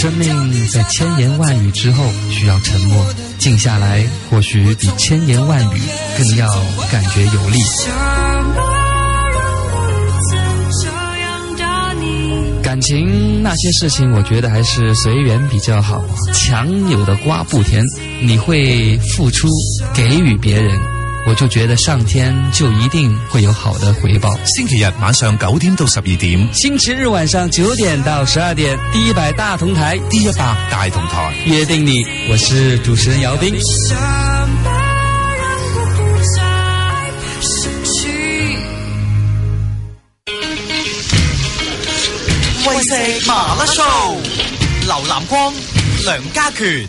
生命在千言万语之后需要沉默，静下来或许比千言万语更要感觉有力。感情那些事情，我觉得还是随缘比较好，强扭的瓜不甜，你会付出给予别人。我就觉得上天就一定会有好的回报。星期日晚上九点到十二点，星期日晚上九点到十二点，第一百大同台，第一百大同台，约定你，我是主持人姚斌。卫视麻辣 show，刘南光、梁家权。